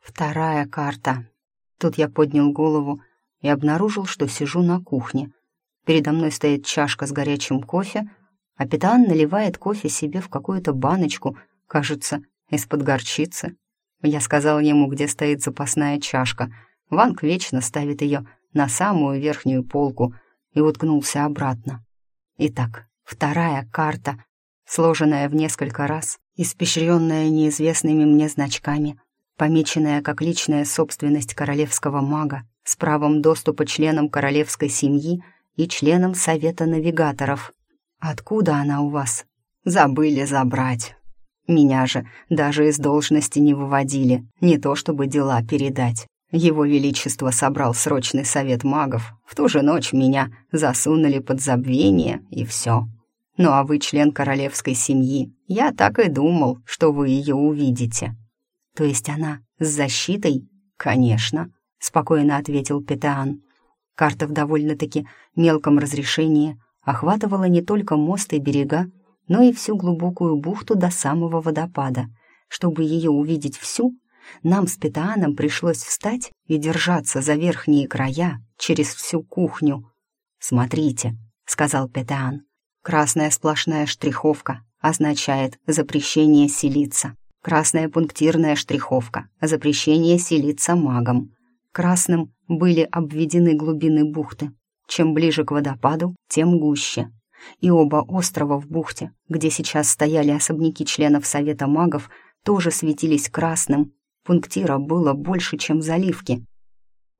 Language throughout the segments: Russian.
Вторая карта. Тут я поднял голову и обнаружил, что сижу на кухне. Передо мной стоит чашка с горячим кофе, а Питан наливает кофе себе в какую-то баночку, кажется, из-под горчицы. Я сказал ему, где стоит запасная чашка. Ванг вечно ставит ее на самую верхнюю полку и уткнулся обратно. Итак, вторая карта, сложенная в несколько раз, испещренная неизвестными мне значками, помеченная как личная собственность королевского мага с правом доступа членам королевской семьи и членам Совета навигаторов. Откуда она у вас? Забыли забрать. Меня же даже из должности не выводили, не то чтобы дела передать. Его Величество собрал срочный совет магов. В ту же ночь меня засунули под забвение, и все. Ну а вы член королевской семьи. Я так и думал, что вы ее увидите. То есть она с защитой? Конечно, спокойно ответил Петеан. Карта в довольно-таки мелком разрешении охватывала не только мост и берега, но и всю глубокую бухту до самого водопада. Чтобы ее увидеть всю, нам с Петааном пришлось встать и держаться за верхние края через всю кухню. «Смотрите», — сказал Петаан, — «красная сплошная штриховка означает запрещение селиться. Красная пунктирная штриховка — запрещение селиться магом. Красным были обведены глубины бухты. Чем ближе к водопаду, тем гуще. И оба острова в бухте, где сейчас стояли особняки членов Совета магов, тоже светились красным, Пунктира было больше, чем заливки.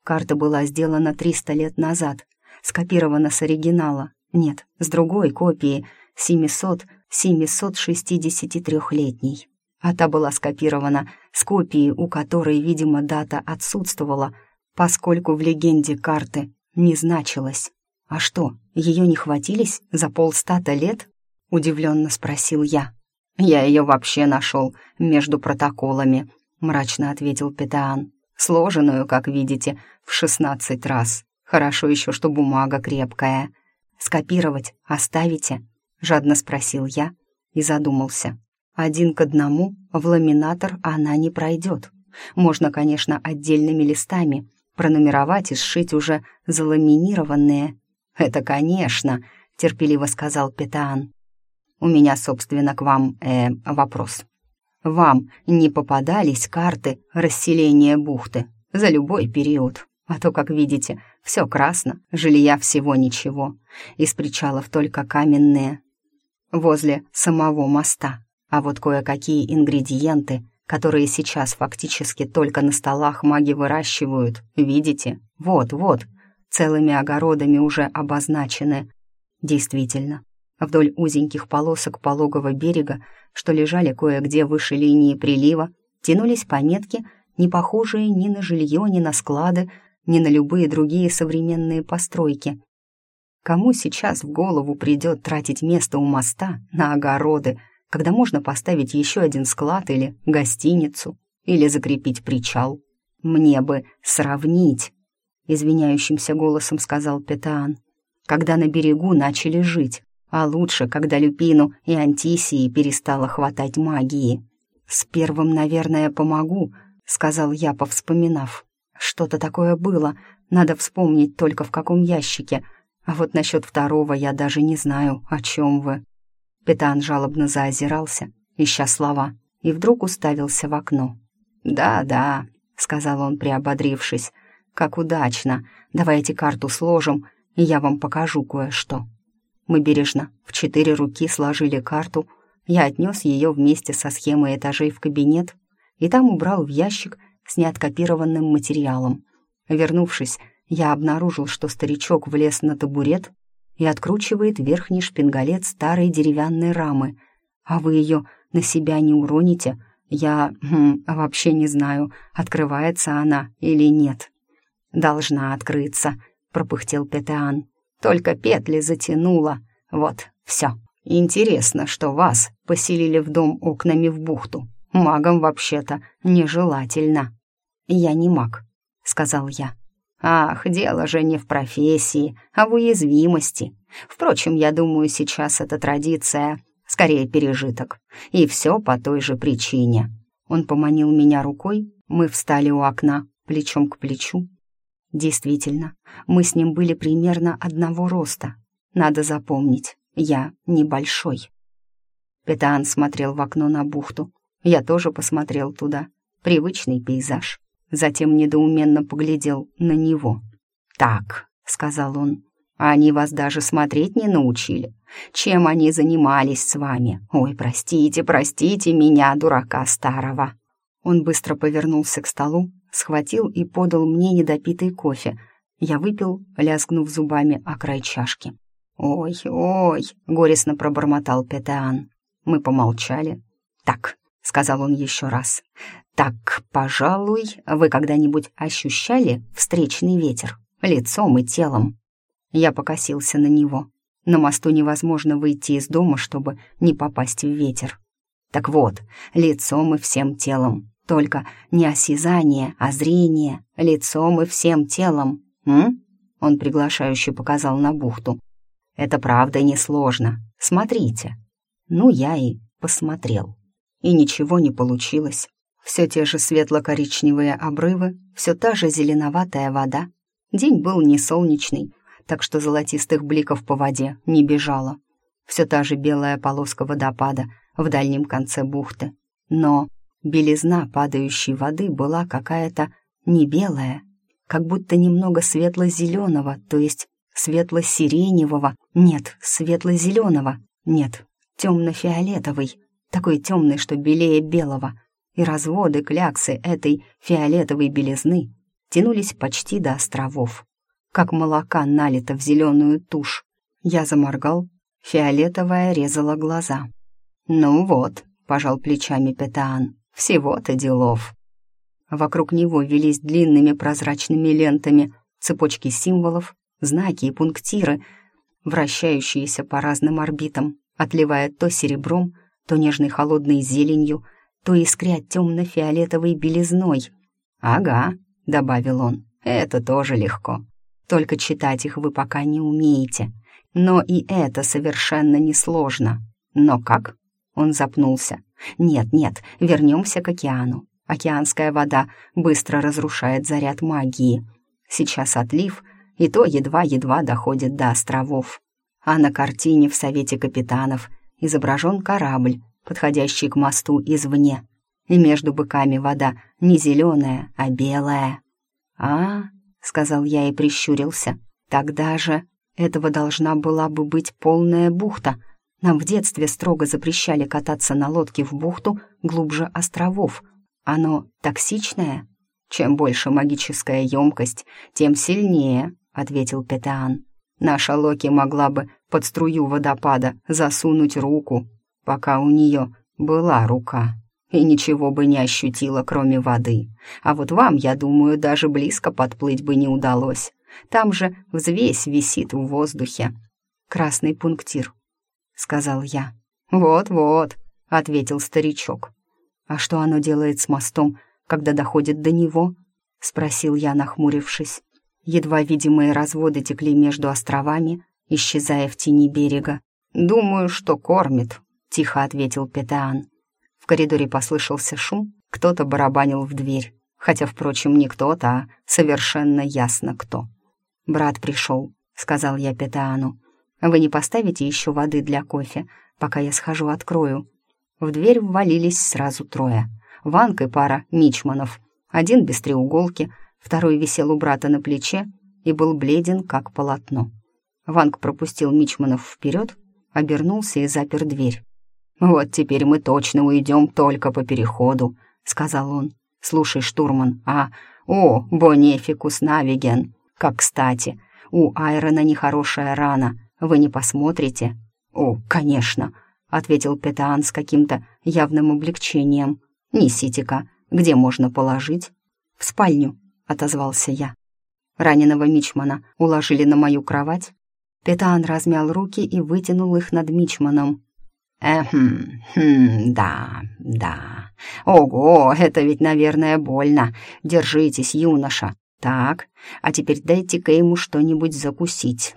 Карта была сделана 300 лет назад, скопирована с оригинала. Нет, с другой копии, 700-763-летней. А та была скопирована с копии, у которой, видимо, дата отсутствовала, поскольку в легенде карты не значилась. «А что, ее не хватились за полстата лет?» — удивленно спросил я. «Я ее вообще нашел между протоколами», — мрачно ответил Петаан. «Сложенную, как видите, в шестнадцать раз. Хорошо еще, что бумага крепкая. Скопировать оставите?» — жадно спросил я и задумался. Один к одному в ламинатор она не пройдет. Можно, конечно, отдельными листами пронумеровать и сшить уже заламинированные. «Это, конечно», — терпеливо сказал Петаан. «У меня, собственно, к вам э, вопрос вам не попадались карты расселения бухты за любой период. А то, как видите, все красно, жилья всего ничего. Из причалов только каменные. Возле самого моста. А вот кое-какие ингредиенты, которые сейчас фактически только на столах маги выращивают, видите? Вот-вот, целыми огородами уже обозначены. Действительно, вдоль узеньких полосок пологого берега что лежали кое-где выше линии прилива, тянулись пометки, не похожие ни на жилье, ни на склады, ни на любые другие современные постройки. Кому сейчас в голову придет тратить место у моста на огороды, когда можно поставить еще один склад или гостиницу, или закрепить причал? Мне бы сравнить, извиняющимся голосом сказал Петаан, когда на берегу начали жить, а лучше, когда Люпину и Антисии перестало хватать магии. «С первым, наверное, помогу», — сказал я, повспоминав. «Что-то такое было, надо вспомнить только в каком ящике, а вот насчет второго я даже не знаю, о чем вы». Петан жалобно заозирался, ища слова, и вдруг уставился в окно. «Да-да», — сказал он, приободрившись, — «как удачно. Давайте карту сложим, и я вам покажу кое-что». Мы бережно в четыре руки сложили карту. Я отнес ее вместе со схемой этажей в кабинет и там убрал в ящик с неоткопированным материалом. Вернувшись, я обнаружил, что старичок влез на табурет и откручивает верхний шпингалет старой деревянной рамы. «А вы ее на себя не уроните?» «Я хм, вообще не знаю, открывается она или нет». «Должна открыться», — пропыхтел Петеан. Только петли затянуло. Вот, все. Интересно, что вас поселили в дом окнами в бухту. Магом вообще-то нежелательно. Я не маг, сказал я. Ах, дело же не в профессии, а в уязвимости. Впрочем, я думаю, сейчас эта традиция скорее пережиток. И все по той же причине. Он поманил меня рукой, Мы встали у окна, плечом к плечу. Действительно, мы с ним были примерно одного роста. Надо запомнить, я небольшой. Петаан смотрел в окно на бухту. Я тоже посмотрел туда. Привычный пейзаж. Затем недоуменно поглядел на него. «Так», — сказал он, — «они вас даже смотреть не научили. Чем они занимались с вами? Ой, простите, простите меня, дурака старого». Он быстро повернулся к столу, схватил и подал мне недопитый кофе. Я выпил, лязгнув зубами о край чашки. «Ой, ой!» — горестно пробормотал Петеан. Мы помолчали. «Так», — сказал он еще раз, — «так, пожалуй, вы когда-нибудь ощущали встречный ветер лицом и телом?» Я покосился на него. На мосту невозможно выйти из дома, чтобы не попасть в ветер. Так вот, лицом и всем телом. Только не осязание, а зрение, лицом и всем телом. М? Он приглашающе показал на бухту. Это правда несложно. Смотрите. Ну, я и посмотрел. И ничего не получилось. Все те же светло-коричневые обрывы, все та же зеленоватая вода. День был не солнечный, так что золотистых бликов по воде не бежало. Все та же белая полоска водопада в дальнем конце бухты. Но белизна падающей воды была какая-то не белая, как будто немного светло-зеленого, то есть светло-сиреневого, нет, светло-зеленого, нет, темно-фиолетовый, такой темный, что белее белого, и разводы кляксы этой фиолетовой белизны тянулись почти до островов, как молока налито в зеленую тушь. Я заморгал, фиолетовая резала глаза. «Ну вот», — пожал плечами Петаан, — «всего-то делов». Вокруг него велись длинными прозрачными лентами цепочки символов, знаки и пунктиры, вращающиеся по разным орбитам, отливая то серебром, то нежной холодной зеленью, то искря темно-фиолетовой белизной. «Ага», — добавил он, — «это тоже легко. Только читать их вы пока не умеете. Но и это совершенно несложно. Но как?» Он запнулся. «Нет, нет, вернемся к океану. Океанская вода быстро разрушает заряд магии. Сейчас отлив, и то едва-едва доходит до островов. А на картине в Совете капитанов изображен корабль, подходящий к мосту извне. И между быками вода не зеленая, а белая. «А, — сказал я и прищурился, — тогда же этого должна была бы быть полная бухта. Нам в детстве строго запрещали кататься на лодке в бухту глубже островов. Оно токсичное? Чем больше магическая емкость, тем сильнее, — ответил Петеан. «Наша Локи могла бы под струю водопада засунуть руку, пока у нее была рука, и ничего бы не ощутила, кроме воды. А вот вам, я думаю, даже близко подплыть бы не удалось. Там же взвесь висит в воздухе. Красный пунктир», — сказал я. «Вот-вот», — ответил старичок. «А что оно делает с мостом, когда доходит до него?» — спросил я, нахмурившись. Едва видимые разводы текли между островами, исчезая в тени берега. «Думаю, что кормит», — тихо ответил Петеан. В коридоре послышался шум, кто-то барабанил в дверь. Хотя, впрочем, не кто-то, а совершенно ясно кто. «Брат пришел», — сказал я Петеану. «Вы не поставите еще воды для кофе, пока я схожу открою?» В дверь ввалились сразу трое. Ванк и пара мичманов. Один без треуголки — Второй висел у брата на плече и был бледен, как полотно. Ванг пропустил Мичманов вперед, обернулся и запер дверь. «Вот теперь мы точно уйдем только по переходу», — сказал он. «Слушай, штурман, а... О, Бонефикус Навиген! Как кстати, у Айрона нехорошая рана. Вы не посмотрите?» «О, конечно», — ответил Петаан с каким-то явным облегчением. «Несите-ка, где можно положить?» «В спальню», отозвался я. Раненого мичмана уложили на мою кровать. Петан размял руки и вытянул их над мичманом. «Эхм, хм, да, да. Ого, это ведь, наверное, больно. Держитесь, юноша. Так, а теперь дайте-ка ему что-нибудь закусить».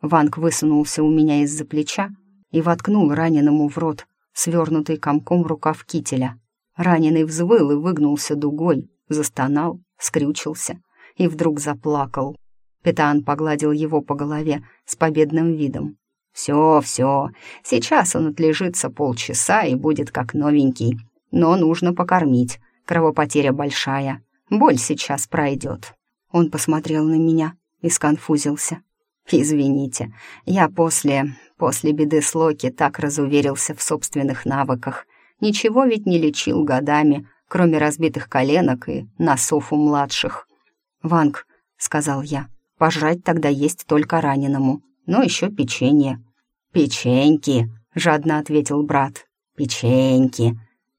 Ванг высунулся у меня из-за плеча и воткнул раненому в рот, свернутый комком рукав кителя. Раненый взвыл и выгнулся дугой, застонал, скрючился и вдруг заплакал. Петан погладил его по голове с победным видом. «Все, все, сейчас он отлежится полчаса и будет как новенький. Но нужно покормить, кровопотеря большая, боль сейчас пройдет». Он посмотрел на меня и сконфузился. «Извините, я после... после беды с Локи так разуверился в собственных навыках. Ничего ведь не лечил годами, кроме разбитых коленок и носов у младших». «Ванг», — сказал я, — «пожрать тогда есть только раненому, но еще печенье». «Печеньки», — жадно ответил брат. «Печеньки».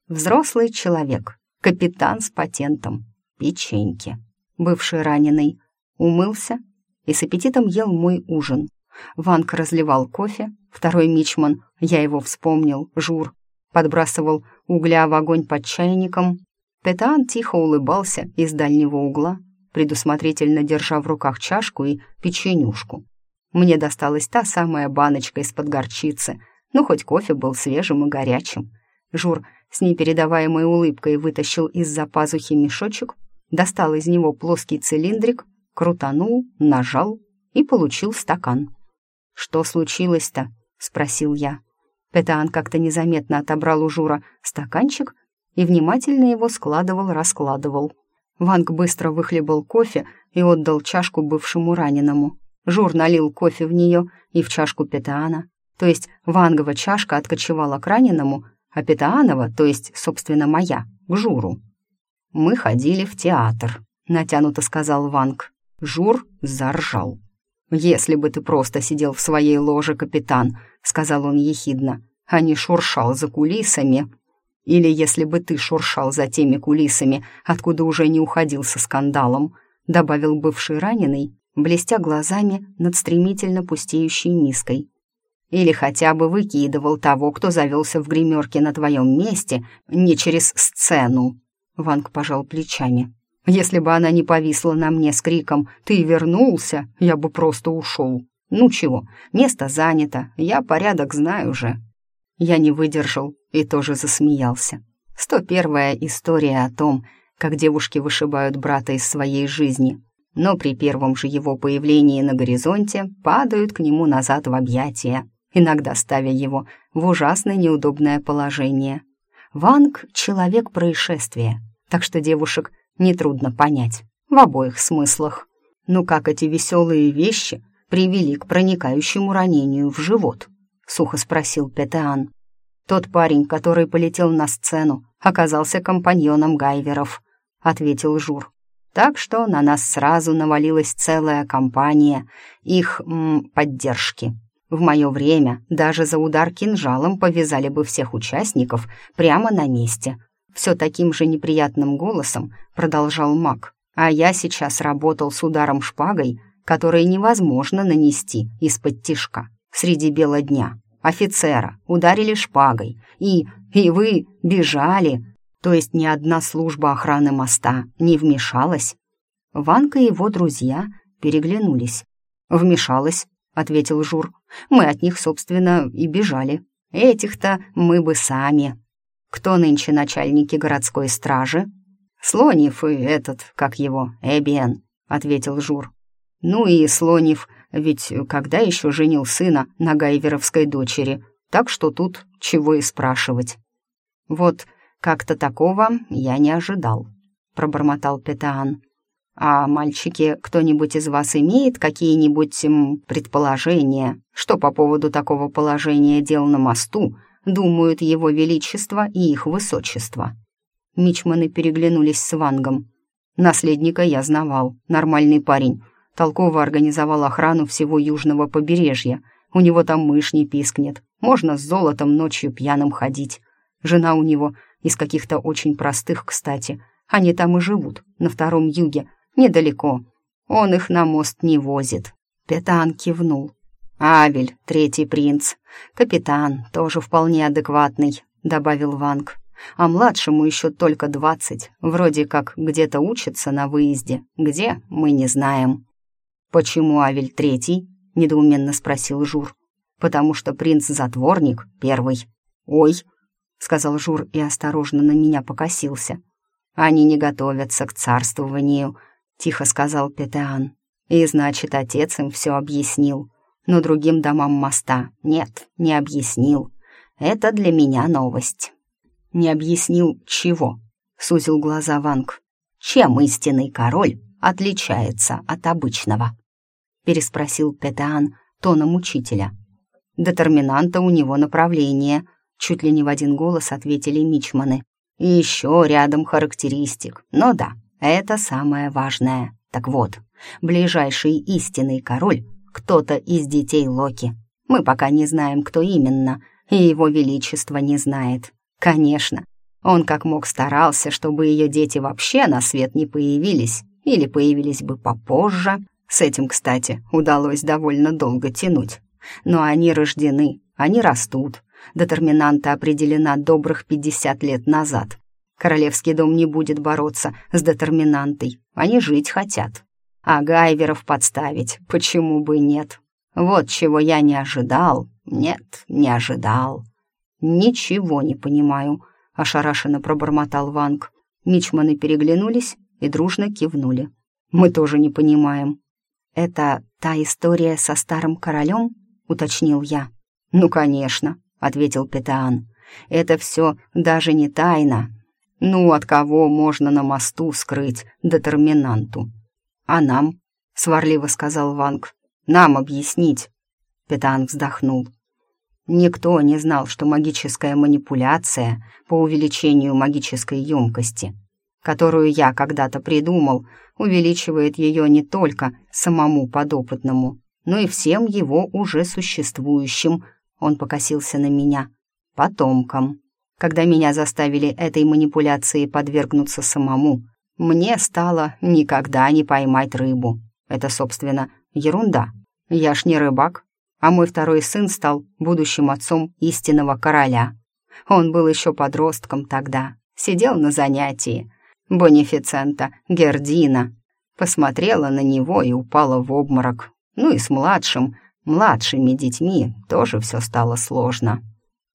Взрослый человек, капитан с патентом. Печеньки. Бывший раненый умылся и с аппетитом ел мой ужин. Ванк разливал кофе, второй мичман, я его вспомнил, Жур, подбрасывал угля в огонь под чайником. Петан тихо улыбался из дальнего угла, предусмотрительно держа в руках чашку и печенюшку. Мне досталась та самая баночка из-под горчицы, ну, хоть кофе был свежим и горячим. Жур с непередаваемой улыбкой вытащил из-за пазухи мешочек, достал из него плоский цилиндрик, крутанул, нажал и получил стакан. «Что случилось-то?» — спросил я. Петан как-то незаметно отобрал у Жура стаканчик и внимательно его складывал-раскладывал. Ванг быстро выхлебал кофе и отдал чашку бывшему раненому. Жур налил кофе в нее и в чашку Петаана, то есть Вангова чашка откочевала к раненому, а Петаанова, то есть, собственно, моя, к Журу. «Мы ходили в театр», — натянуто сказал Ванг. Жур заржал. «Если бы ты просто сидел в своей ложе, капитан», — сказал он ехидно, «а не шуршал за кулисами. Или если бы ты шуршал за теми кулисами, откуда уже не уходил со скандалом», — добавил бывший раненый, блестя глазами над стремительно пустеющей миской. «Или хотя бы выкидывал того, кто завелся в гримерке на твоем месте, не через сцену». Ванг пожал плечами. «Если бы она не повисла на мне с криком «Ты вернулся!», я бы просто ушел. Ну чего, место занято, я порядок знаю же». Я не выдержал и тоже засмеялся. Сто первая история о том, как девушки вышибают брата из своей жизни — но при первом же его появлении на горизонте падают к нему назад в объятия, иногда ставя его в ужасно неудобное положение. Ванг — человек происшествия, так что девушек нетрудно понять, в обоих смыслах. Ну как эти веселые вещи привели к проникающему ранению в живот? Сухо спросил Петеан. Тот парень, который полетел на сцену, оказался компаньоном Гайверов, ответил Жур. Так что на нас сразу навалилась целая компания их м, поддержки. В мое время даже за удар кинжалом повязали бы всех участников прямо на месте. Все таким же неприятным голосом продолжал маг. А я сейчас работал с ударом шпагой, который невозможно нанести из-под тишка среди бела дня. Офицера ударили шпагой, и... и вы бежали, то есть ни одна служба охраны моста не вмешалась. Ванка и его друзья переглянулись. «Вмешалась», — ответил Жур. «Мы от них, собственно, и бежали. Этих-то мы бы сами. Кто нынче начальники городской стражи?» «Слонев и этот, как его, Эбиен», — ответил Жур. «Ну и Слонев, ведь когда еще женил сына на гайверовской дочери, так что тут чего и спрашивать». «Вот «Как-то такого я не ожидал», — пробормотал Петаан. «А мальчики, кто-нибудь из вас имеет какие-нибудь предположения, что по поводу такого положения дел на мосту думают его величество и их высочество?» Мичманы переглянулись с Вангом. «Наследника я знавал, нормальный парень. Толково организовал охрану всего южного побережья. У него там мышь не пискнет. Можно с золотом ночью пьяным ходить. Жена у него из каких-то очень простых, кстати. Они там и живут, на втором юге, недалеко. Он их на мост не возит. Петан кивнул. «Авель, третий принц. Капитан, тоже вполне адекватный», — добавил Ванг. «А младшему еще только двадцать. Вроде как где-то учится на выезде. Где, мы не знаем». «Почему Авель третий?» — недоуменно спросил Жур. «Потому что принц-затворник первый». «Ой», — сказал Жур и осторожно на меня покосился. Они не готовятся к царствованию», — тихо сказал Петеан. «И значит, отец им все объяснил. Но другим домам моста нет, не объяснил. Это для меня новость». «Не объяснил чего?» — сузил глаза Ванг. «Чем истинный король отличается от обычного?» — переспросил Петеан тоном учителя. «Детерминанта у него направление», — чуть ли не в один голос ответили мичманы. «И еще рядом характеристик. Но да, это самое важное. Так вот, ближайший истинный король — кто-то из детей Локи. Мы пока не знаем, кто именно, и его величество не знает. Конечно, он как мог старался, чтобы ее дети вообще на свет не появились, или появились бы попозже. С этим, кстати, удалось довольно долго тянуть. Но они рождены, они растут. Детерминанта определена добрых 50 лет назад. Королевский дом не будет бороться с детерминантой. Они жить хотят. А Гайверов подставить, почему бы нет? Вот чего я не ожидал. Нет, не ожидал. Ничего не понимаю, ошарашенно пробормотал Ванг. Мичманы переглянулись и дружно кивнули. Мы тоже не понимаем. Это та история со старым королем? уточнил я. Ну, конечно, ответил Петаан. Это все даже не тайна. Ну, от кого можно на мосту скрыть детерминанту? А нам, сварливо сказал Ванг, нам объяснить. Петаан вздохнул. Никто не знал, что магическая манипуляция по увеличению магической емкости, которую я когда-то придумал, увеличивает ее не только самому подопытному, но и всем его уже существующим, он покосился на меня, потомкам. Когда меня заставили этой манипуляции подвергнуться самому, мне стало никогда не поймать рыбу. Это, собственно, ерунда. Я ж не рыбак, а мой второй сын стал будущим отцом истинного короля. Он был еще подростком тогда, сидел на занятии. Бонифицента Гердина посмотрела на него и упала в обморок. Ну и с младшим, младшими детьми тоже все стало сложно.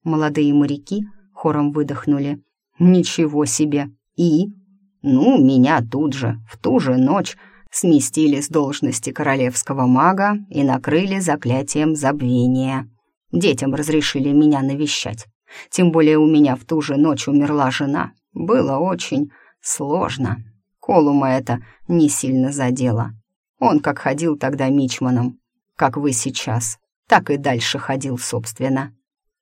Молодые моряки хором выдохнули. «Ничего себе! И?» «Ну, меня тут же, в ту же ночь сместили с должности королевского мага и накрыли заклятием забвения. Детям разрешили меня навещать. Тем более у меня в ту же ночь умерла жена. Было очень сложно. Колума это не сильно задело. Он как ходил тогда мичманом, как вы сейчас, так и дальше ходил, собственно.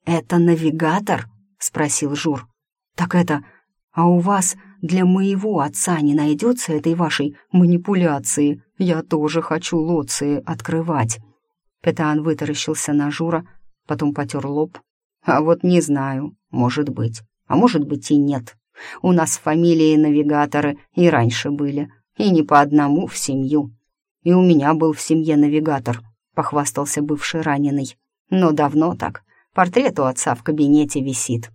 «Это навигатор?» — спросил Жур. «Так это... А у вас для моего отца не найдется этой вашей манипуляции. Я тоже хочу лоции открывать». Петан вытаращился на Жура, потом потер лоб. «А вот не знаю, может быть, а может быть и нет. У нас фамилии навигаторы и раньше были, и не по одному в семью. И у меня был в семье навигатор», — похвастался бывший раненый. «Но давно так. Портрет у отца в кабинете висит».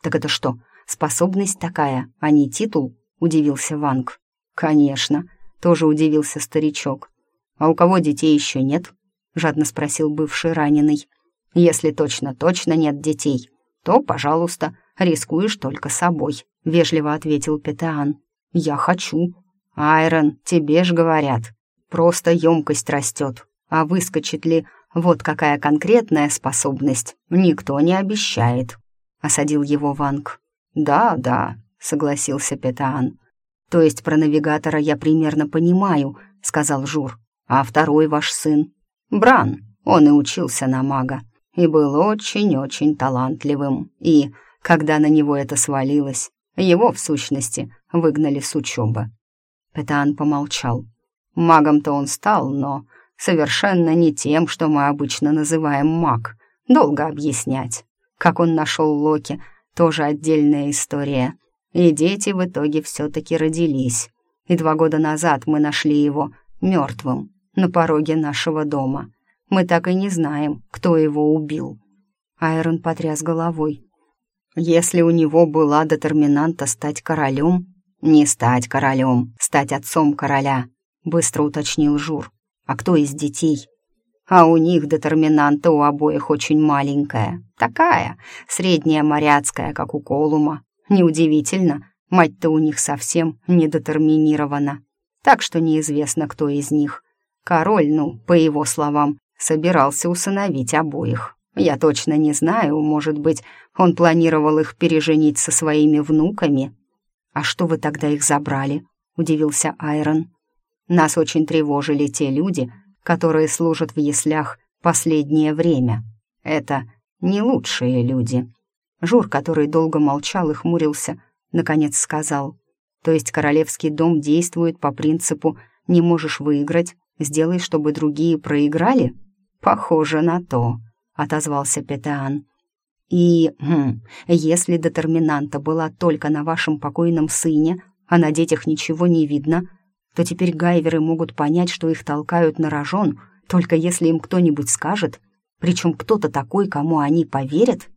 «Так это что, Способность такая, а не титул?» — удивился Ванг. «Конечно», — тоже удивился старичок. «А у кого детей еще нет?» — жадно спросил бывший раненый. «Если точно-точно нет детей, то, пожалуйста, рискуешь только собой», — вежливо ответил Петеан. «Я хочу». «Айрон, тебе ж говорят. Просто емкость растет, а выскочит ли вот какая конкретная способность, никто не обещает», — осадил его Ванг. «Да, да», — согласился Петаан. «То есть про навигатора я примерно понимаю», — сказал Жур. «А второй ваш сын?» «Бран. Он и учился на мага. И был очень-очень талантливым. И, когда на него это свалилось, его, в сущности, выгнали с учебы». Петаан помолчал. «Магом-то он стал, но совершенно не тем, что мы обычно называем маг. Долго объяснять. Как он нашел Локи, тоже отдельная история. И дети в итоге все-таки родились. И два года назад мы нашли его мертвым на пороге нашего дома. Мы так и не знаем, кто его убил. Айрон потряс головой. Если у него была детерминанта стать королем, не стать королем, стать отцом короля, быстро уточнил Жур. А кто из детей? а у них детерминанта у обоих очень маленькая. Такая, средняя моряцкая, как у Колума. Неудивительно, Мать-то у них совсем недетерминирована. Так что неизвестно, кто из них. Король, ну, по его словам, собирался усыновить обоих. Я точно не знаю, может быть, он планировал их переженить со своими внуками. «А что вы тогда их забрали?» — удивился Айрон. «Нас очень тревожили те люди, которые служат в яслях последнее время. Это не лучшие люди». Жур, который долго молчал и хмурился, наконец сказал. «То есть королевский дом действует по принципу «не можешь выиграть, сделай, чтобы другие проиграли»?» «Похоже на то», — отозвался Петеан. «И, хм, если детерминанта была только на вашем покойном сыне, а на детях ничего не видно, то теперь гайверы могут понять, что их толкают на рожон, только если им кто-нибудь скажет, причем кто-то такой, кому они поверят.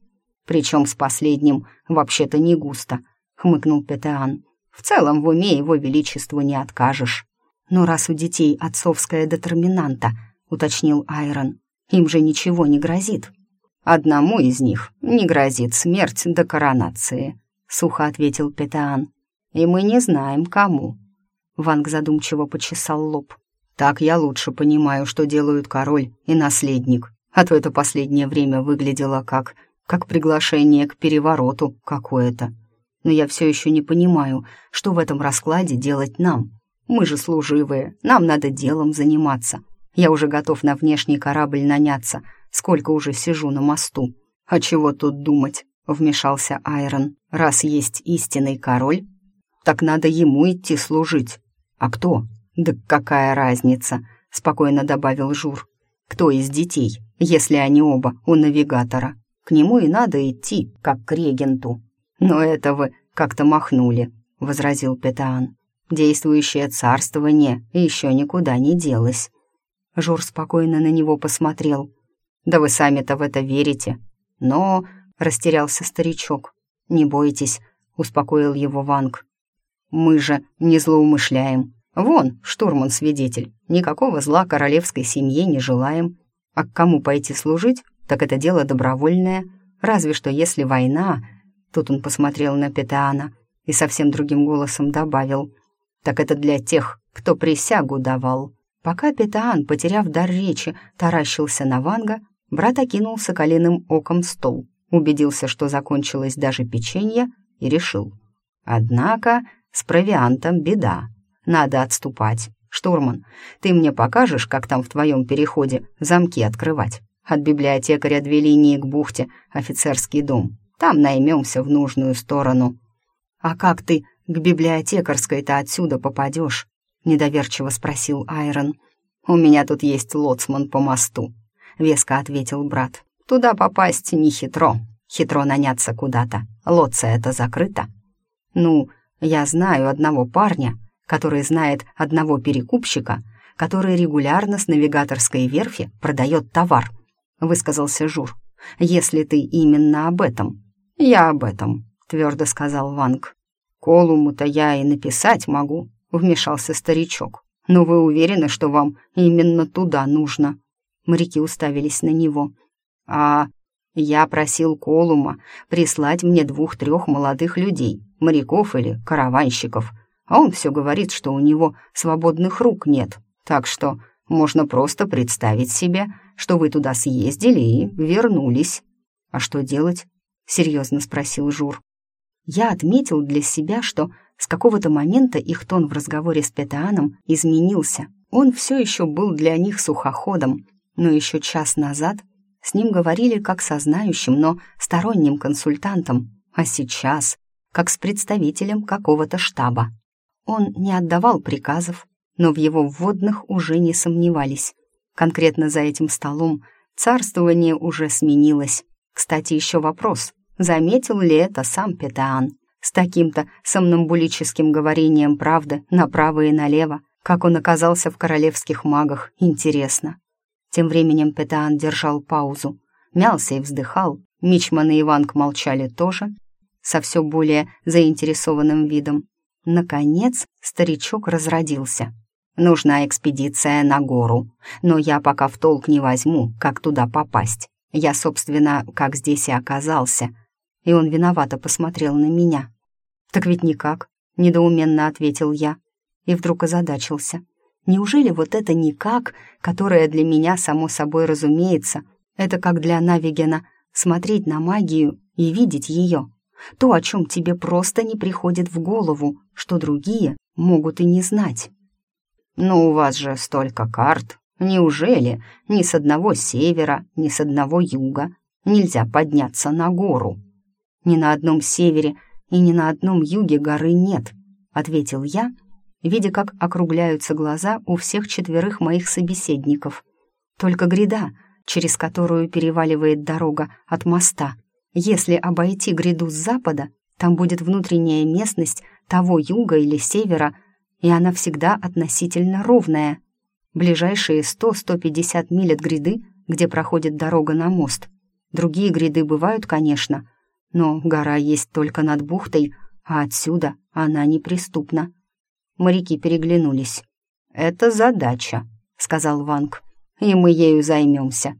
Причем с последним вообще-то не густо, хмыкнул Петеан. В целом в уме его величеству не откажешь. Но раз у детей отцовская детерминанта, уточнил Айрон, им же ничего не грозит. Одному из них не грозит смерть до коронации, сухо ответил Петеан. И мы не знаем, кому. Ванг задумчиво почесал лоб. «Так я лучше понимаю, что делают король и наследник, а то это последнее время выглядело как... как приглашение к перевороту какое-то. Но я все еще не понимаю, что в этом раскладе делать нам. Мы же служивые, нам надо делом заниматься. Я уже готов на внешний корабль наняться, сколько уже сижу на мосту. А чего тут думать?» — вмешался Айрон. «Раз есть истинный король, так надо ему идти служить. «А кто?» «Да какая разница?» — спокойно добавил Жур. «Кто из детей, если они оба у навигатора? К нему и надо идти, как к регенту». «Но это вы как-то махнули», — возразил Петаан. «Действующее царствование еще никуда не делось». Жур спокойно на него посмотрел. «Да вы сами-то в это верите». «Но...» — растерялся старичок. «Не бойтесь», — успокоил его Ванг. Мы же не злоумышляем. Вон, штурман-свидетель, никакого зла королевской семье не желаем. А к кому пойти служить, так это дело добровольное. Разве что если война...» Тут он посмотрел на Петеана и совсем другим голосом добавил. «Так это для тех, кто присягу давал». Пока Петеан, потеряв дар речи, таращился на Ванга, брат окинул соколиным оком стол, убедился, что закончилось даже печенье, и решил. Однако с провиантом беда. Надо отступать. Штурман, ты мне покажешь, как там в твоем переходе замки открывать? От библиотекаря две линии к бухте, офицерский дом. Там наймемся в нужную сторону. А как ты к библиотекарской-то отсюда попадешь? Недоверчиво спросил Айрон. У меня тут есть лоцман по мосту, веско ответил брат. Туда попасть не хитро. Хитро наняться куда-то. Лоция это закрыта. Ну, я знаю одного парня, который знает одного перекупщика, который регулярно с навигаторской верфи продает товар», — высказался Жур. «Если ты именно об этом». «Я об этом», — твердо сказал Ванг. «Колуму-то я и написать могу», — вмешался старичок. «Но вы уверены, что вам именно туда нужно?» Моряки уставились на него. «А я просил Колума прислать мне двух-трех молодых людей, моряков или караванщиков, а он все говорит, что у него свободных рук нет, так что можно просто представить себе, что вы туда съездили и вернулись. А что делать? Серьезно спросил Жур. Я отметил для себя, что с какого-то момента их тон в разговоре с Петааном изменился. Он все еще был для них сухоходом, но еще час назад с ним говорили как со знающим, но сторонним консультантом, а сейчас как с представителем какого-то штаба. Он не отдавал приказов, но в его вводных уже не сомневались. Конкретно за этим столом царствование уже сменилось. Кстати, еще вопрос, заметил ли это сам Петаан? С таким-то сомнамбулическим говорением правды направо и налево, как он оказался в королевских магах, интересно. Тем временем Петаан держал паузу, мялся и вздыхал. Мичман и Иванг молчали тоже, со все более заинтересованным видом. Наконец старичок разродился. «Нужна экспедиция на гору, но я пока в толк не возьму, как туда попасть. Я, собственно, как здесь и оказался». И он виновато посмотрел на меня. «Так ведь никак», — недоуменно ответил я. И вдруг озадачился. Неужели вот это «никак», которое для меня само собой разумеется, это как для Навигена смотреть на магию и видеть ее? То, о чем тебе просто не приходит в голову, что другие могут и не знать. «Но у вас же столько карт. Неужели ни с одного севера, ни с одного юга нельзя подняться на гору?» «Ни на одном севере и ни на одном юге горы нет», — ответил я, видя, как округляются глаза у всех четверых моих собеседников. «Только гряда, через которую переваливает дорога от моста. Если обойти гряду с запада, там будет внутренняя местность того юга или севера, и она всегда относительно ровная. Ближайшие 100-150 миль от гряды, где проходит дорога на мост. Другие гряды бывают, конечно, но гора есть только над бухтой, а отсюда она неприступна. Моряки переглянулись. «Это задача», — сказал Ванг, — «и мы ею займемся».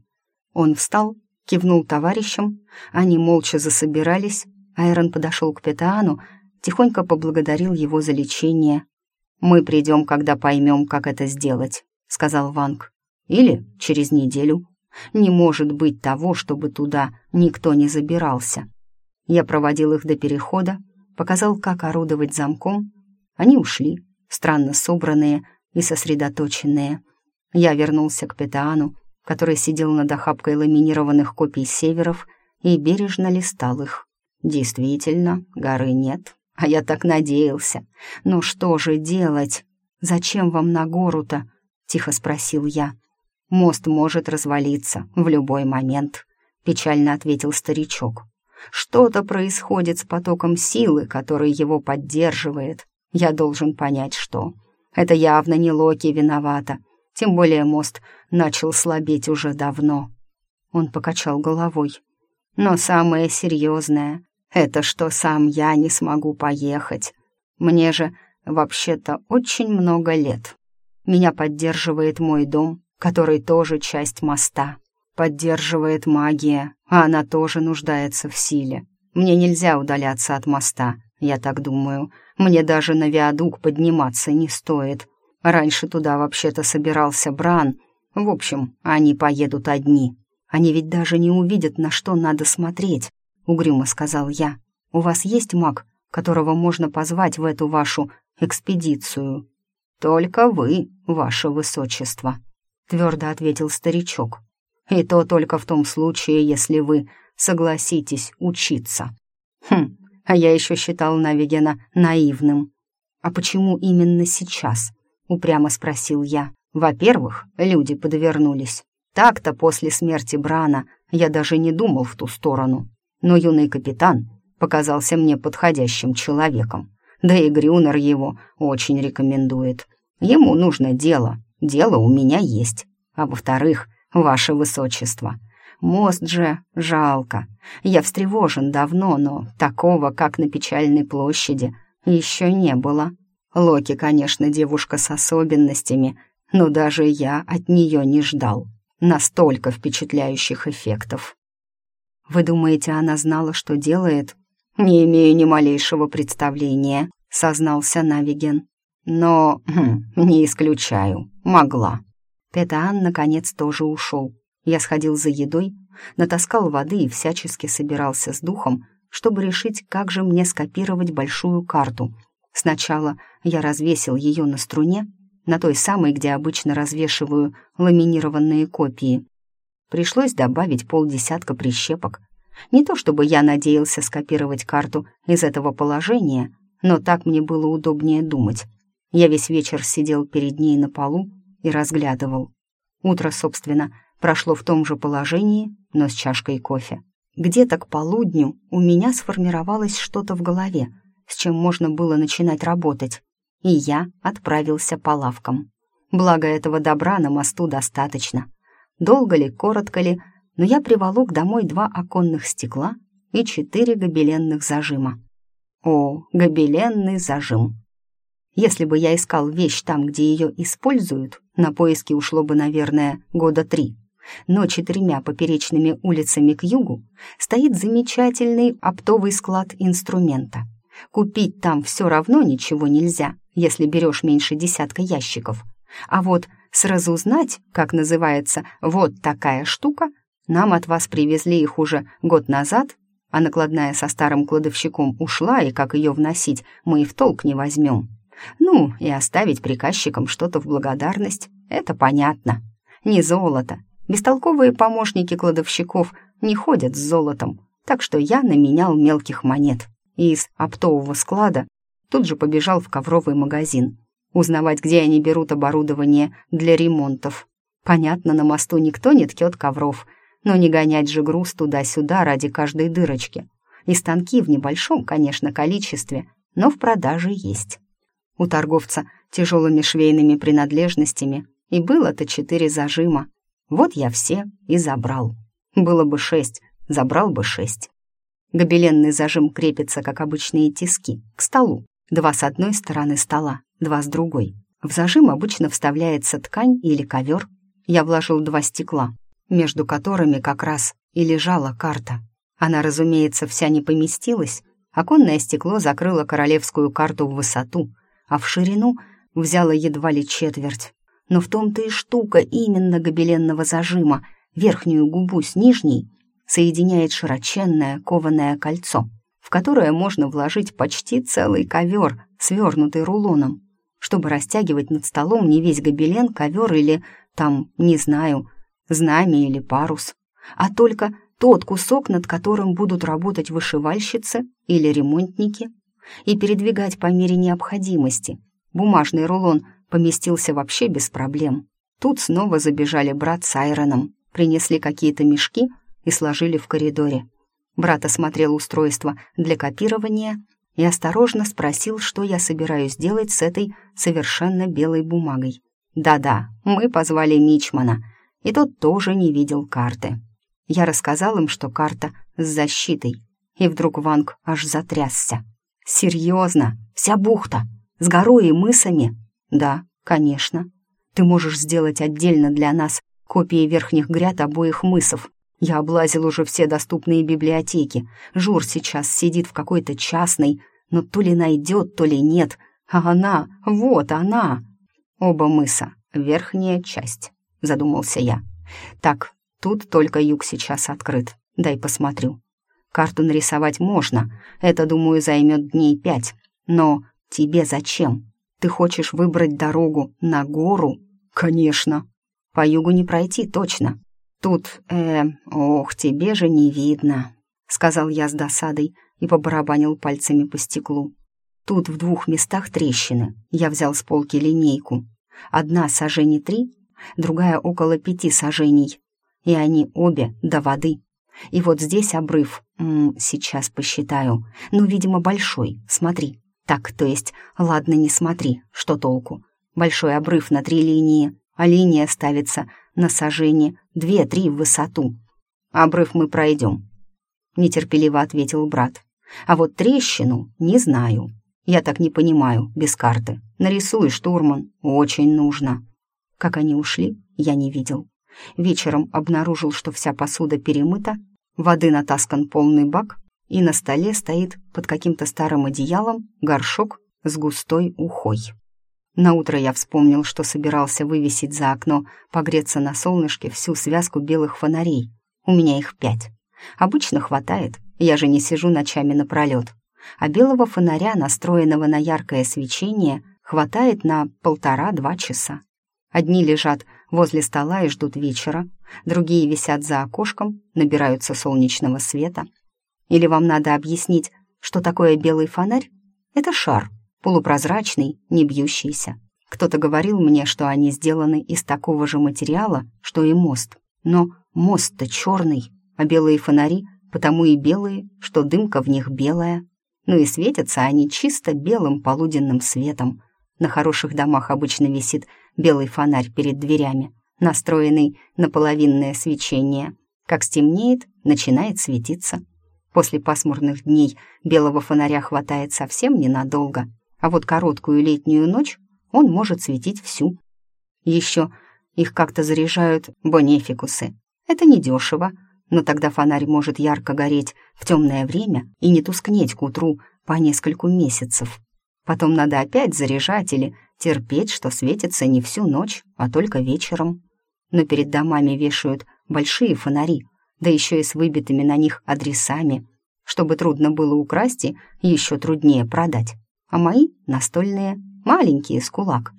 Он встал, кивнул товарищам, они молча засобирались, Айрон подошел к Петаану, тихонько поблагодарил его за лечение. «Мы придем, когда поймем, как это сделать», — сказал Ванг. «Или через неделю. Не может быть того, чтобы туда никто не забирался». Я проводил их до перехода, показал, как орудовать замком. Они ушли, странно собранные и сосредоточенные. Я вернулся к Петаану, который сидел над охапкой ламинированных копий северов и бережно листал их. Действительно, горы нет, а я так надеялся. Но что же делать? Зачем вам на гору-то? Тихо спросил я. Мост может развалиться в любой момент, печально ответил старичок. Что-то происходит с потоком силы, который его поддерживает. Я должен понять, что. Это явно не Локи виновата. Тем более мост начал слабеть уже давно. Он покачал головой. Но самое серьезное — это что сам я не смогу поехать. Мне же вообще-то очень много лет. Меня поддерживает мой дом, который тоже часть моста. Поддерживает магия, а она тоже нуждается в силе. Мне нельзя удаляться от моста, я так думаю. Мне даже на виадук подниматься не стоит. Раньше туда вообще-то собирался Бран. В общем, они поедут одни. Они ведь даже не увидят, на что надо смотреть, угрюмо сказал я. У вас есть маг, которого можно позвать в эту вашу экспедицию? Только вы, ваше высочество, твердо ответил старичок. И то только в том случае, если вы согласитесь учиться. Хм, а я еще считал Навигена наивным. А почему именно сейчас? — упрямо спросил я. «Во-первых, люди подвернулись. Так-то после смерти Брана я даже не думал в ту сторону. Но юный капитан показался мне подходящим человеком. Да и Грюнер его очень рекомендует. Ему нужно дело, дело у меня есть. А во-вторых, ваше высочество, мост же жалко. Я встревожен давно, но такого, как на печальной площади, еще не было». Локи, конечно, девушка с особенностями, но даже я от нее не ждал. Настолько впечатляющих эффектов. Вы думаете, она знала, что делает? Не имею ни малейшего представления, сознался Навиген. Но хм, не исключаю, могла. Петаан, наконец, тоже ушел. Я сходил за едой, натаскал воды и всячески собирался с духом, чтобы решить, как же мне скопировать большую карту — Сначала я развесил ее на струне, на той самой, где обычно развешиваю ламинированные копии. Пришлось добавить полдесятка прищепок. Не то чтобы я надеялся скопировать карту из этого положения, но так мне было удобнее думать. Я весь вечер сидел перед ней на полу и разглядывал. Утро, собственно, прошло в том же положении, но с чашкой кофе. Где-то к полудню у меня сформировалось что-то в голове — с чем можно было начинать работать, и я отправился по лавкам. Благо этого добра на мосту достаточно. Долго ли, коротко ли, но я приволок домой два оконных стекла и четыре гобеленных зажима. О, гобеленный зажим! Если бы я искал вещь там, где ее используют, на поиски ушло бы, наверное, года три. Но четырьмя поперечными улицами к югу стоит замечательный оптовый склад инструмента — Купить там все равно ничего нельзя, если берешь меньше десятка ящиков. А вот сразу узнать, как называется вот такая штука, нам от вас привезли их уже год назад, а накладная со старым кладовщиком ушла, и как ее вносить, мы и в толк не возьмем. Ну, и оставить приказчикам что-то в благодарность, это понятно. Не золото. Бестолковые помощники кладовщиков не ходят с золотом, так что я наменял мелких монет. И из оптового склада тут же побежал в ковровый магазин, узнавать, где они берут оборудование для ремонтов. Понятно, на мосту никто не ткет ковров, но не гонять же груз туда-сюда ради каждой дырочки. И станки в небольшом, конечно, количестве, но в продаже есть. У торговца тяжелыми швейными принадлежностями и было-то четыре зажима. Вот я все и забрал. Было бы шесть, забрал бы шесть. Гобеленный зажим крепится, как обычные тиски, к столу. Два с одной стороны стола, два с другой. В зажим обычно вставляется ткань или ковер. Я вложил два стекла, между которыми как раз и лежала карта. Она, разумеется, вся не поместилась. Оконное стекло закрыло королевскую карту в высоту, а в ширину взяло едва ли четверть. Но в том-то и штука именно гобеленного зажима. Верхнюю губу с нижней соединяет широченное кованое кольцо, в которое можно вложить почти целый ковер, свернутый рулоном, чтобы растягивать над столом не весь гобелен, ковер или, там, не знаю, знамя или парус, а только тот кусок, над которым будут работать вышивальщицы или ремонтники, и передвигать по мере необходимости. Бумажный рулон поместился вообще без проблем. Тут снова забежали брат с Айроном, принесли какие-то мешки — и сложили в коридоре. Брат осмотрел устройство для копирования и осторожно спросил, что я собираюсь делать с этой совершенно белой бумагой. Да-да, мы позвали Мичмана, и тот тоже не видел карты. Я рассказал им, что карта с защитой, и вдруг Ванг аж затрясся. «Серьезно? Вся бухта? С горой и мысами?» «Да, конечно. Ты можешь сделать отдельно для нас копии верхних гряд обоих мысов я облазил уже все доступные библиотеки. Жур сейчас сидит в какой-то частной, но то ли найдет, то ли нет. А она, вот она. Оба мыса, верхняя часть, задумался я. Так, тут только юг сейчас открыт. Дай посмотрю. Карту нарисовать можно, это, думаю, займет дней пять. Но тебе зачем? Ты хочешь выбрать дорогу на гору? Конечно. По югу не пройти точно. «Тут, э, ох, тебе же не видно», — сказал я с досадой и побарабанил пальцами по стеклу. «Тут в двух местах трещины. Я взял с полки линейку. Одна сажений три, другая около пяти сажений. И они обе до воды. И вот здесь обрыв, м -м, сейчас посчитаю, ну, видимо, большой, смотри. Так, то есть, ладно, не смотри, что толку. Большой обрыв на три линии, а линия ставится на сажение две-три в высоту. Обрыв мы пройдем, нетерпеливо ответил брат. А вот трещину не знаю. Я так не понимаю, без карты. Нарисуй, штурман, очень нужно. Как они ушли, я не видел. Вечером обнаружил, что вся посуда перемыта, воды натаскан полный бак, и на столе стоит под каким-то старым одеялом горшок с густой ухой. На утро я вспомнил, что собирался вывесить за окно, погреться на солнышке всю связку белых фонарей. У меня их пять. Обычно хватает, я же не сижу ночами напролет. А белого фонаря, настроенного на яркое свечение, хватает на полтора-два часа. Одни лежат возле стола и ждут вечера, другие висят за окошком, набираются солнечного света. Или вам надо объяснить, что такое белый фонарь? Это шар, полупрозрачный, не бьющийся. Кто-то говорил мне, что они сделаны из такого же материала, что и мост. Но мост-то черный, а белые фонари потому и белые, что дымка в них белая. Ну и светятся они чисто белым полуденным светом. На хороших домах обычно висит белый фонарь перед дверями, настроенный на половинное свечение. Как стемнеет, начинает светиться. После пасмурных дней белого фонаря хватает совсем ненадолго, а вот короткую летнюю ночь он может светить всю. Еще их как-то заряжают бонефикусы. Это недешево, но тогда фонарь может ярко гореть в темное время и не тускнеть к утру, по нескольку месяцев. Потом надо опять заряжать или терпеть, что светится не всю ночь, а только вечером. Но перед домами вешают большие фонари, да еще и с выбитыми на них адресами, чтобы трудно было украсть и еще труднее продать. А мои настольные, маленькие, с кулак.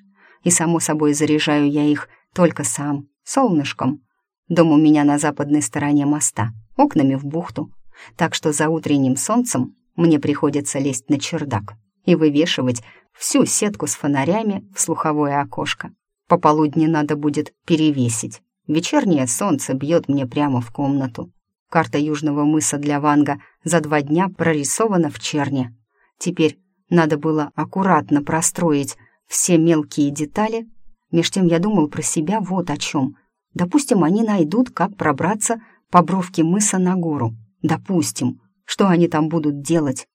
И, само собой, заряжаю я их только сам, солнышком. Дом у меня на западной стороне моста, окнами в бухту, так что за утренним солнцем мне приходится лезть на чердак и вывешивать всю сетку с фонарями в слуховое окошко. Пополудни надо будет перевесить. Вечернее солнце бьет мне прямо в комнату. Карта южного мыса для Ванга за два дня прорисована в черне. Теперь надо было аккуратно простроить все мелкие детали. Меж тем я думал про себя вот о чем. Допустим, они найдут, как пробраться по бровке мыса на гору. Допустим. Что они там будут делать?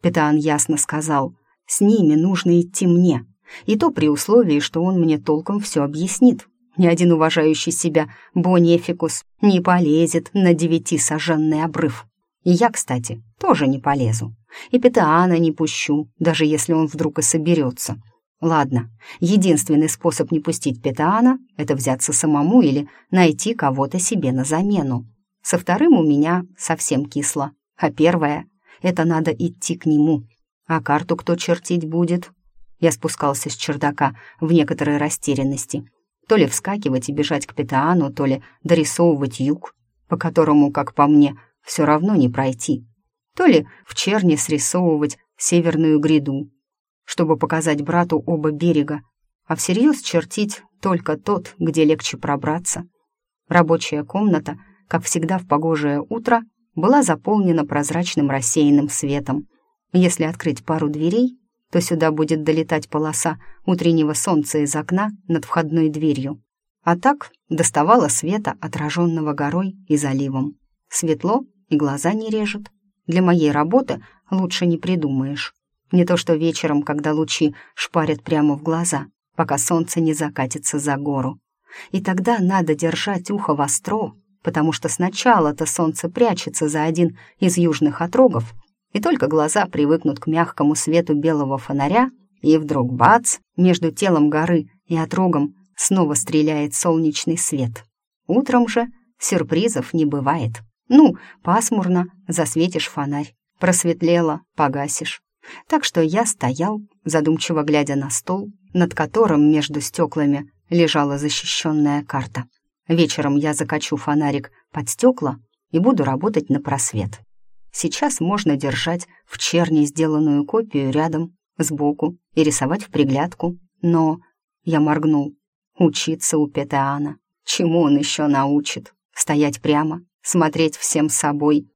Петан ясно сказал, с ними нужно идти мне. И то при условии, что он мне толком все объяснит. Ни один уважающий себя Бонефикус не полезет на девятисоженный обрыв. И я, кстати, тоже не полезу. И Петаана не пущу, даже если он вдруг и соберется. Ладно, единственный способ не пустить Петаана — это взяться самому или найти кого-то себе на замену. Со вторым у меня совсем кисло. А первое — это надо идти к нему. А карту кто чертить будет? Я спускался с чердака в некоторой растерянности. То ли вскакивать и бежать к Петаану, то ли дорисовывать юг, по которому, как по мне, все равно не пройти. То ли в черне срисовывать северную гряду, чтобы показать брату оба берега, а всерьез чертить только тот, где легче пробраться. Рабочая комната, как всегда в погожее утро, была заполнена прозрачным рассеянным светом. Если открыть пару дверей, то сюда будет долетать полоса утреннего солнца из окна над входной дверью. А так доставала света, отраженного горой и заливом. Светло и глаза не режет. Для моей работы лучше не придумаешь. Не то что вечером, когда лучи шпарят прямо в глаза, пока солнце не закатится за гору. И тогда надо держать ухо востро, потому что сначала-то солнце прячется за один из южных отрогов, и только глаза привыкнут к мягкому свету белого фонаря, и вдруг бац, между телом горы и отрогом снова стреляет солнечный свет. Утром же сюрпризов не бывает. Ну, пасмурно, засветишь фонарь, просветлело, погасишь. Так что я стоял, задумчиво глядя на стол, над которым между стеклами лежала защищенная карта. Вечером я закачу фонарик под стекла и буду работать на просвет. Сейчас можно держать в черне сделанную копию рядом, сбоку и рисовать в приглядку, но... Я моргнул. Учиться у Петеана. Чему он еще научит? Стоять прямо, смотреть всем собой.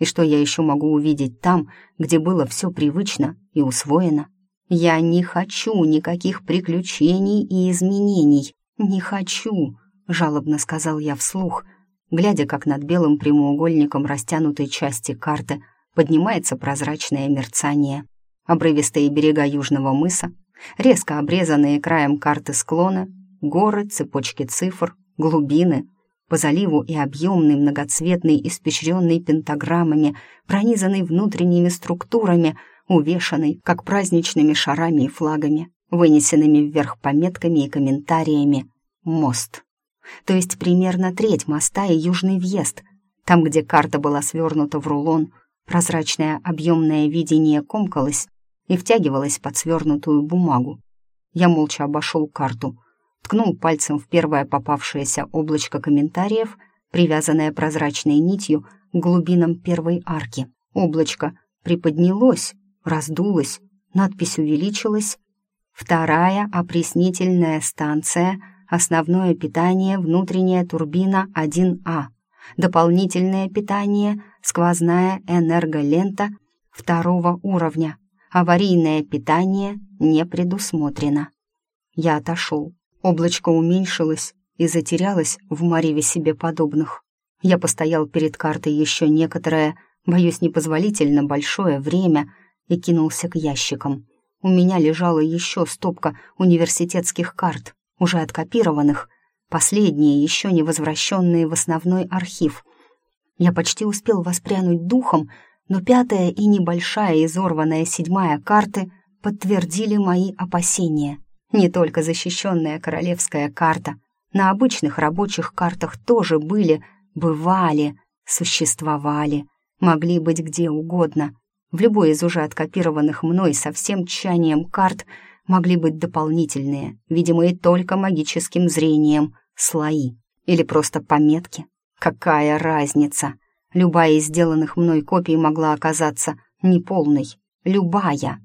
И что я еще могу увидеть там, где было все привычно и усвоено? Я не хочу никаких приключений и изменений. Не хочу, жалобно сказал я вслух, глядя, как над белым прямоугольником растянутой части карты поднимается прозрачное мерцание. Обрывистые берега южного мыса, резко обрезанные краем карты склона, горы, цепочки цифр, глубины, по заливу и объемный, многоцветный, испещренный пентаграммами, пронизанный внутренними структурами, увешанный, как праздничными шарами и флагами, вынесенными вверх пометками и комментариями. Мост то есть примерно треть моста и южный въезд. Там, где карта была свернута в рулон, прозрачное объемное видение комкалось и втягивалось под свернутую бумагу. Я молча обошел карту, ткнул пальцем в первое попавшееся облачко комментариев, привязанное прозрачной нитью к глубинам первой арки. Облачко приподнялось, раздулось, надпись увеличилась. Вторая опреснительная станция — Основное питание – внутренняя турбина 1А. Дополнительное питание – сквозная энерголента второго уровня. Аварийное питание не предусмотрено. Я отошел. Облачко уменьшилось и затерялось в мареве себе подобных. Я постоял перед картой еще некоторое, боюсь, непозволительно большое время и кинулся к ящикам. У меня лежала еще стопка университетских карт уже откопированных, последние, еще не возвращенные в основной архив. Я почти успел воспрянуть духом, но пятая и небольшая изорванная седьмая карты подтвердили мои опасения. Не только защищенная королевская карта, на обычных рабочих картах тоже были, бывали, существовали, могли быть где угодно. В любой из уже откопированных мной со всем тщанием карт могли быть дополнительные, видимые только магическим зрением, слои или просто пометки. Какая разница? Любая из сделанных мной копий могла оказаться неполной. Любая.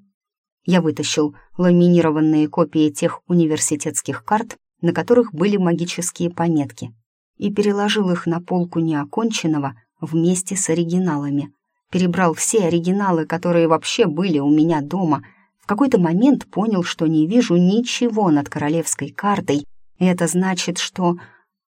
Я вытащил ламинированные копии тех университетских карт, на которых были магические пометки, и переложил их на полку неоконченного вместе с оригиналами. Перебрал все оригиналы, которые вообще были у меня дома. Какой-то момент понял, что не вижу ничего над королевской картой, и это значит, что...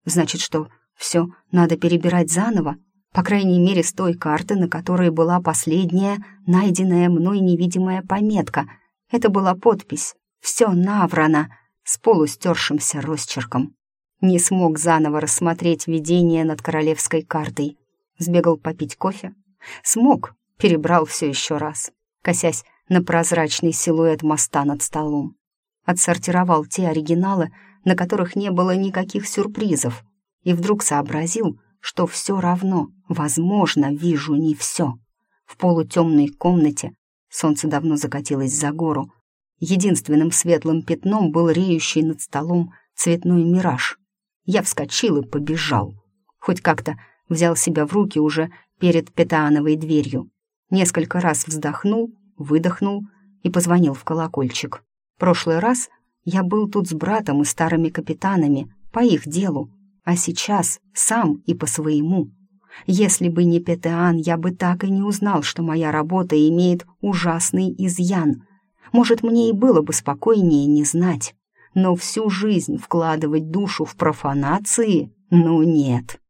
Значит, что все надо перебирать заново, по крайней мере, с той карты, на которой была последняя, найденная мной невидимая пометка. Это была подпись «Все наврано» с полустершимся росчерком. Не смог заново рассмотреть видение над королевской картой. Сбегал попить кофе. Смог, перебрал все еще раз, косясь на прозрачный силуэт моста над столом. Отсортировал те оригиналы, на которых не было никаких сюрпризов, и вдруг сообразил, что все равно, возможно, вижу не все. В полутемной комнате солнце давно закатилось за гору. Единственным светлым пятном был реющий над столом цветной мираж. Я вскочил и побежал. Хоть как-то взял себя в руки уже перед петановой дверью. Несколько раз вздохнул, выдохнул и позвонил в колокольчик. Прошлый раз я был тут с братом и старыми капитанами по их делу, а сейчас сам и по своему. Если бы не Петеан, я бы так и не узнал, что моя работа имеет ужасный изъян. Может, мне и было бы спокойнее не знать. Но всю жизнь вкладывать душу в профанации? Ну нет.